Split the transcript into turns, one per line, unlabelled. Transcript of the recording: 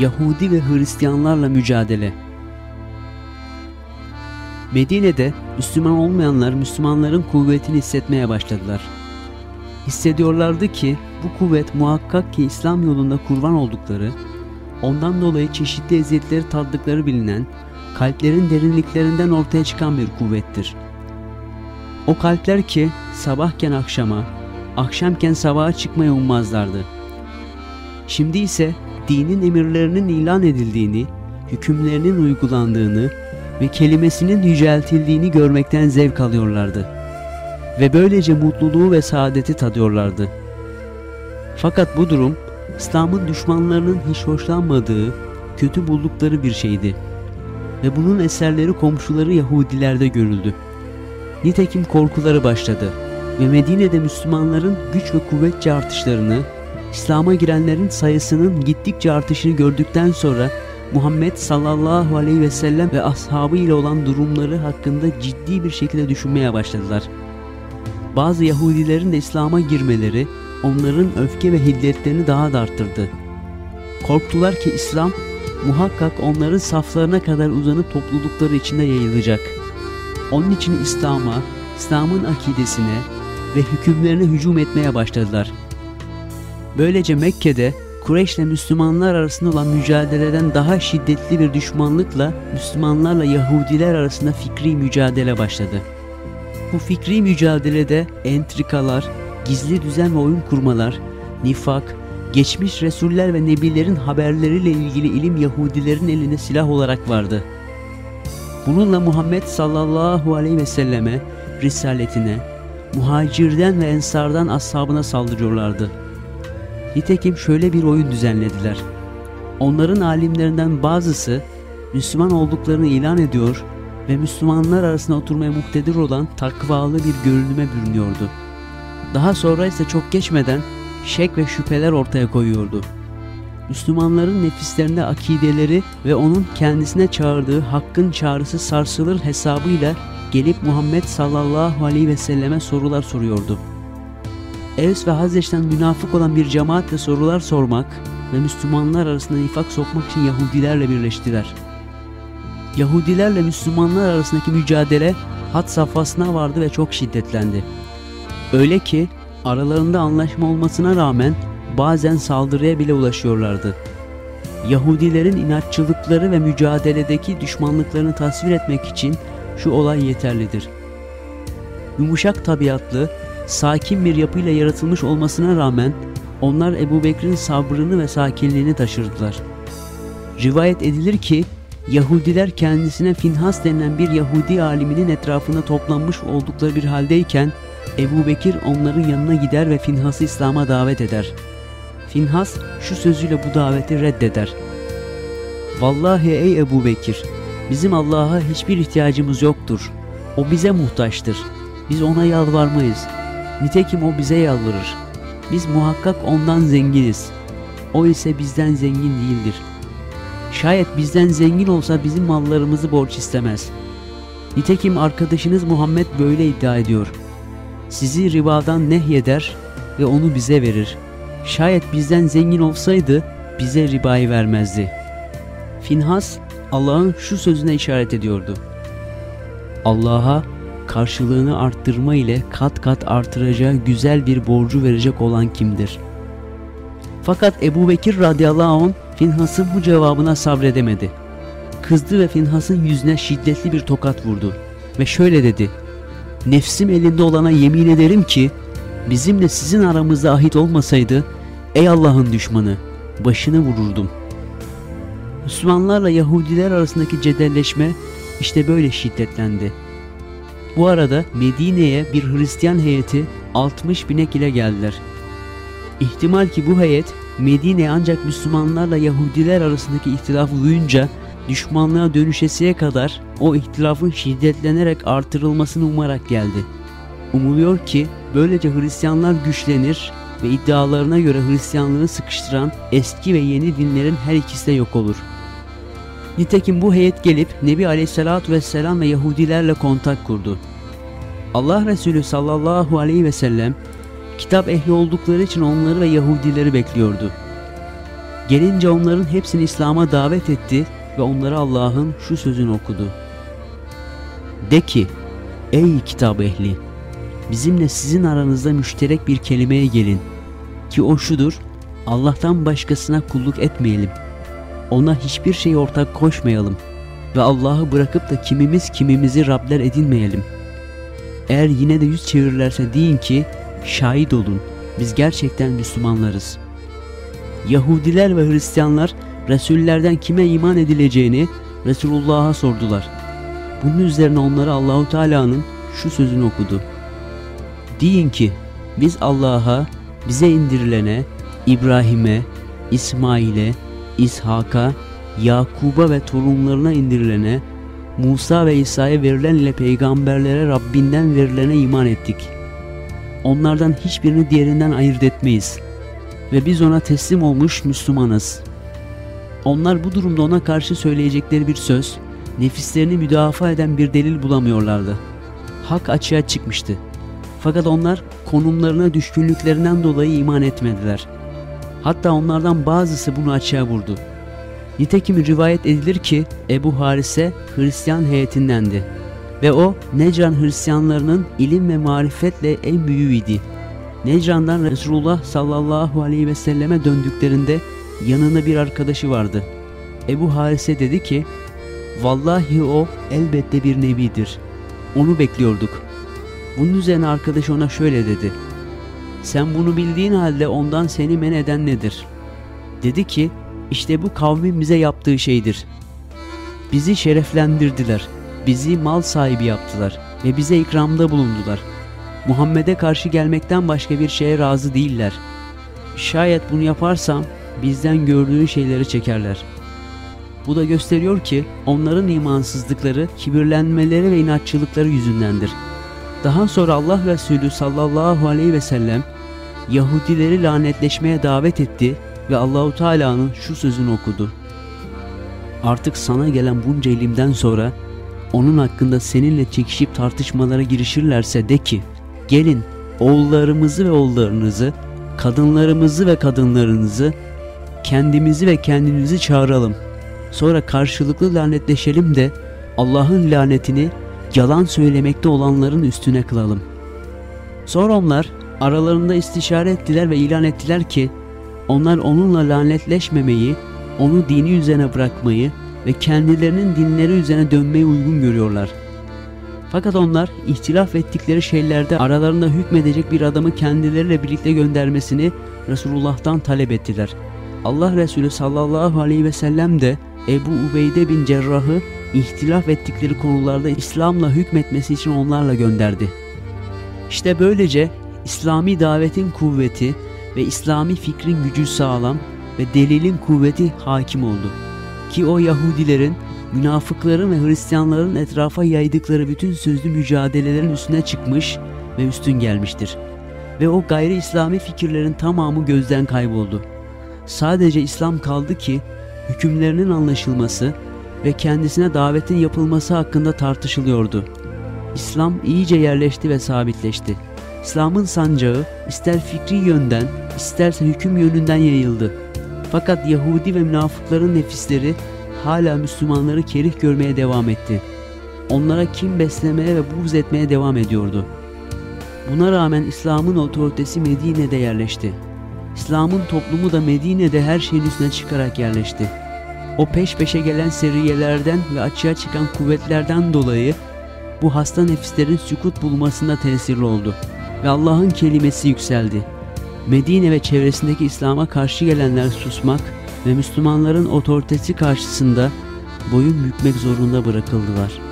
Yahudi ve Hristiyanlarla mücadele Medine'de Müslüman olmayanlar Müslümanların kuvvetini hissetmeye başladılar. Hissediyorlardı ki bu kuvvet muhakkak ki İslam yolunda kurban oldukları, ondan dolayı çeşitli eziyetleri tattıkları bilinen, kalplerin derinliklerinden ortaya çıkan bir kuvvettir. O kalpler ki sabahken akşama, akşamken sabaha çıkmayı ummazlardı. Şimdi ise dinin emirlerinin ilan edildiğini, hükümlerinin uygulandığını ve kelimesinin yüceltildiğini görmekten zevk alıyorlardı. Ve böylece mutluluğu ve saadeti tadıyorlardı. Fakat bu durum İslam'ın düşmanlarının hiç hoşlanmadığı, kötü buldukları bir şeydi. Ve bunun eserleri komşuları Yahudilerde görüldü. Nitekim korkuları başladı ve Medine'de Müslümanların güç ve kuvvetçe artışlarını, İslam'a girenlerin sayısının gittikçe artışını gördükten sonra Muhammed sallallahu aleyhi ve sellem ve ashabı ile olan durumları hakkında ciddi bir şekilde düşünmeye başladılar. Bazı Yahudilerin de İslam'a girmeleri onların öfke ve hiddetlerini daha da arttırdı. Korktular ki İslam muhakkak onların saflarına kadar uzanıp toplulukları içinde yayılacak. Onun için İslam'a, İslam'ın akidesine ve hükümlerine hücum etmeye başladılar. Böylece Mekke'de Kureyş ile Müslümanlar arasında olan mücadeleden daha şiddetli bir düşmanlıkla Müslümanlarla Yahudiler arasında fikri mücadele başladı. Bu fikri mücadelede entrikalar, gizli düzen ve oyun kurmalar, nifak, geçmiş Resuller ve Nebilerin haberleriyle ilgili ilim Yahudilerin elinde silah olarak vardı. Bununla Muhammed sallallahu aleyhi ve selleme, risaletine, muhacirden ve ensardan ashabına saldırıyorlardı. Nitekim şöyle bir oyun düzenlediler. Onların alimlerinden bazısı Müslüman olduklarını ilan ediyor ve Müslümanlar arasında oturmaya muktedir olan takvalı bir görünüme bürünüyordu. Daha sonra ise çok geçmeden şek ve şüpheler ortaya koyuyordu. Müslümanların nefislerinde akideleri ve onun kendisine çağırdığı hakkın çağrısı sarsılır hesabıyla gelip Muhammed sallallahu aleyhi ve selleme sorular soruyordu. Evs ve Hazreç'ten münafık olan bir cemaatle sorular sormak ve Müslümanlar arasında nifak sokmak için Yahudilerle birleştiler. Yahudilerle Müslümanlar arasındaki mücadele hat safhasına vardı ve çok şiddetlendi. Öyle ki aralarında anlaşma olmasına rağmen bazen saldırıya bile ulaşıyorlardı. Yahudilerin inatçılıkları ve mücadeledeki düşmanlıklarını tasvir etmek için şu olay yeterlidir. Yumuşak tabiatlı, sakin bir yapıyla yaratılmış olmasına rağmen onlar Ebu Bekir'in sabrını ve sakinliğini taşırdılar. Rivayet edilir ki Yahudiler kendisine Finhas denilen bir Yahudi aliminin etrafında toplanmış oldukları bir haldeyken Ebu Bekir onların yanına gider ve Finhas'ı İslam'a davet eder. Finhas şu sözüyle bu daveti reddeder. Vallahi ey Ebu Bekir, bizim Allah'a hiçbir ihtiyacımız yoktur. O bize muhtaçtır. Biz ona yalvarmayız. Nitekim o bize yalvarır. Biz muhakkak ondan zenginiz. O ise bizden zengin değildir. Şayet bizden zengin olsa bizim mallarımızı borç istemez. Nitekim arkadaşınız Muhammed böyle iddia ediyor. Sizi ribadan nehyeder ve onu bize verir. Şayet bizden zengin olsaydı bize ribayı vermezdi. Finhas Allah'ın şu sözüne işaret ediyordu. Allah'a karşılığını arttırma ile kat kat artıracağı güzel bir borcu verecek olan kimdir? Fakat Ebu Bekir radıyallahu anh Finhas'ın bu cevabına sabredemedi. Kızdı ve Finhas'ın yüzüne şiddetli bir tokat vurdu ve şöyle dedi. Nefsim elinde olana yemin ederim ki bizimle sizin aramızda ahit olmasaydı ey Allah'ın düşmanı başını vururdum. Müslümanlarla Yahudiler arasındaki cedelleşme işte böyle şiddetlendi. Bu arada Medine'ye bir Hristiyan heyeti 60 binek ile geldiler. İhtimal ki bu heyet Medine ancak Müslümanlarla Yahudiler arasındaki ihtilafı duyunca düşmanlığa dönüşesiye kadar o ihtilafın şiddetlenerek artırılmasını umarak geldi. Umuluyor ki böylece Hristiyanlar güçlenir ve iddialarına göre Hristiyanlığı sıkıştıran eski ve yeni dinlerin her ikisi de yok olur. Nitekim bu heyet gelip Nebi Aleyhisselatü Vesselam ve Yahudilerle kontak kurdu. Allah Resulü sallallahu aleyhi ve sellem Kitap ehli oldukları için onları ve Yahudileri bekliyordu. Gelince onların hepsini İslam'a davet etti ve onlara Allah'ın şu sözünü okudu. De ki, ey kitap ehli! Bizimle sizin aranızda müşterek bir kelimeye gelin. Ki o şudur, Allah'tan başkasına kulluk etmeyelim. Ona hiçbir şey ortak koşmayalım. Ve Allah'ı bırakıp da kimimiz kimimizi Rabler edinmeyelim. Eğer yine de yüz çevirirlerse deyin ki, şahit olun, biz gerçekten Müslümanlarız. Yahudiler ve Hristiyanlar Resullerden kime iman edileceğini Resulullah'a sordular. Bunun üzerine onlara Allahu Teala'nın şu sözünü okudu. Deyin ki biz Allah'a, bize indirilene, İbrahim'e, İsmail'e, İshak'a, Yakub'a ve torunlarına indirilene, Musa ve İsa'ya verilen ile peygamberlere Rabbinden verilene iman ettik. Onlardan hiçbirini diğerinden ayırt etmeyiz. Ve biz ona teslim olmuş Müslümanız. Onlar bu durumda ona karşı söyleyecekleri bir söz, nefislerini müdafaa eden bir delil bulamıyorlardı. Hak açığa çıkmıştı. Fakat onlar konumlarına düşkünlüklerinden dolayı iman etmediler. Hatta onlardan bazısı bunu açığa vurdu. Nitekim rivayet edilir ki Ebu Harise Hristiyan heyetindendi. Ve o Necran Hristiyanlarının ilim ve marifetle en büyüğüydü. Necran'dan Resulullah sallallahu aleyhi ve selleme döndüklerinde yanında bir arkadaşı vardı. Ebu Harise dedi ki, Vallahi o elbette bir nebidir. Onu bekliyorduk. Bunun üzerine arkadaş ona şöyle dedi. Sen bunu bildiğin halde ondan seni men eden nedir? Dedi ki, işte bu kavmin bize yaptığı şeydir. Bizi şereflendirdiler, bizi mal sahibi yaptılar ve bize ikramda bulundular. Muhammed'e karşı gelmekten başka bir şeye razı değiller. Şayet bunu yaparsam bizden gördüğün şeyleri çekerler. Bu da gösteriyor ki onların imansızlıkları, kibirlenmeleri ve inatçılıkları yüzündendir. Daha sonra Allah Resulü sallallahu aleyhi ve sellem Yahudileri lanetleşmeye davet etti ve Allahu Teala'nın şu sözünü okudu. Artık sana gelen bunca ilimden sonra onun hakkında seninle çekişip tartışmalara girişirlerse de ki gelin oğullarımızı ve oğullarınızı, kadınlarımızı ve kadınlarınızı, kendimizi ve kendimizi çağıralım. Sonra karşılıklı lanetleşelim de Allah'ın lanetini yalan söylemekte olanların üstüne kılalım. Sonra onlar aralarında istişare ettiler ve ilan ettiler ki onlar onunla lanetleşmemeyi, onu dini üzerine bırakmayı ve kendilerinin dinleri üzerine dönmeyi uygun görüyorlar. Fakat onlar ihtilaf ettikleri şeylerde aralarında hükmedecek bir adamı kendileriyle birlikte göndermesini Resulullah'tan talep ettiler. Allah Resulü sallallahu aleyhi ve sellem de Ebu Ubeyde bin Cerrah'ı ihtilaf ettikleri konularda İslam'la hükmetmesi için onlarla gönderdi. İşte böylece İslami davetin kuvveti ve İslami fikrin gücü sağlam ve delilin kuvveti hakim oldu. Ki o Yahudilerin, münafıkların ve Hristiyanların etrafa yaydıkları bütün sözlü mücadelelerin üstüne çıkmış ve üstün gelmiştir. Ve o gayri İslami fikirlerin tamamı gözden kayboldu. Sadece İslam kaldı ki hükümlerinin anlaşılması ve kendisine davetin yapılması hakkında tartışılıyordu. İslam iyice yerleşti ve sabitleşti. İslam'ın sancağı ister fikri yönden isterse hüküm yönünden yayıldı. Fakat Yahudi ve münafıkların nefisleri hala Müslümanları kerih görmeye devam etti. Onlara kim beslemeye ve buğz etmeye devam ediyordu. Buna rağmen İslam'ın otoritesi Medine'de yerleşti. İslam'ın toplumu da Medine'de her şeyin üstüne çıkarak yerleşti. O peş peşe gelen seriyelerden ve açığa çıkan kuvvetlerden dolayı bu hasta nefislerin sükut bulmasında tesirli oldu ve Allah'ın kelimesi yükseldi. Medine ve çevresindeki İslam'a karşı gelenler susmak ve Müslümanların otoritesi karşısında boyun bükmek zorunda bırakıldılar.''